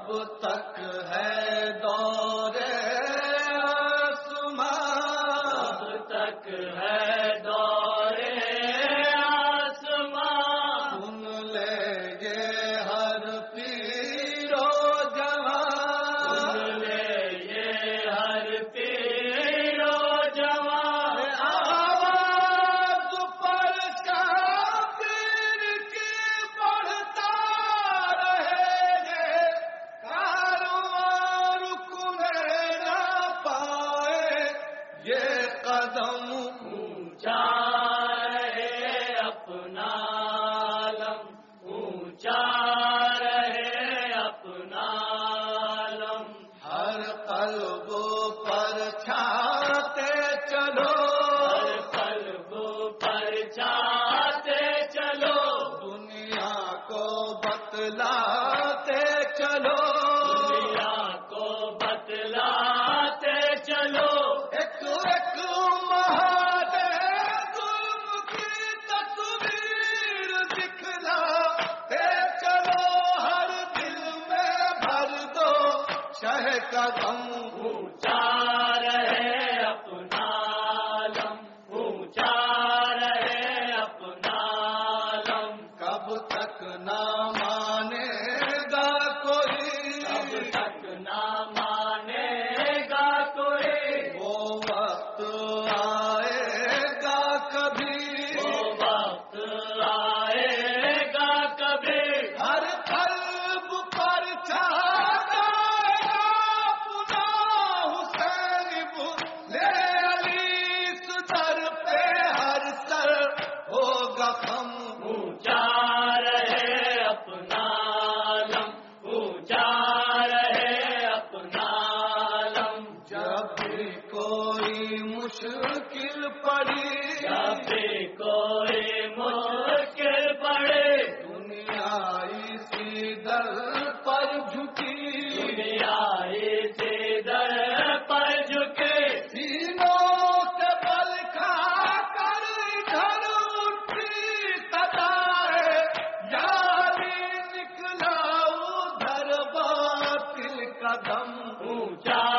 اب تک ہے دور جب کوئی مشکل پڑی۔ جب کوئی مشکل پڑے دنیا اسی در پر جھکی۔ دنیا اسی در پر جھکے سینوں جاری نکلا ادھر باطل اونچا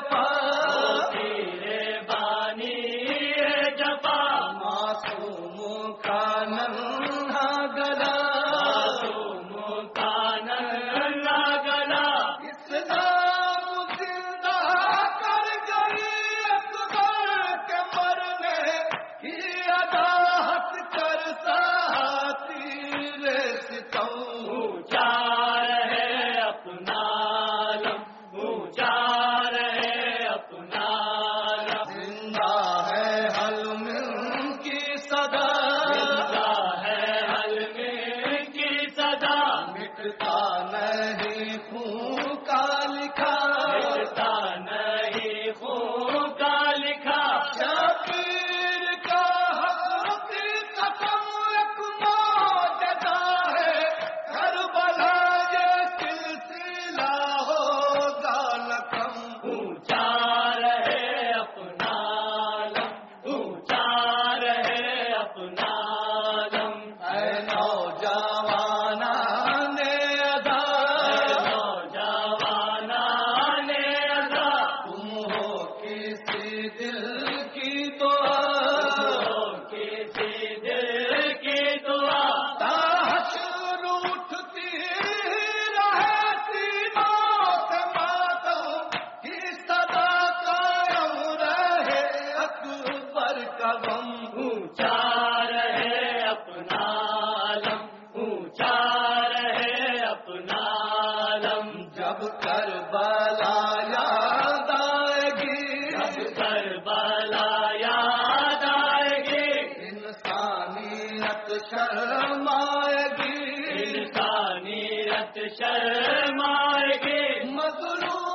پاتی انسانیت شرمائے گی۔ انسانیت شرمائے گی۔ مظلوم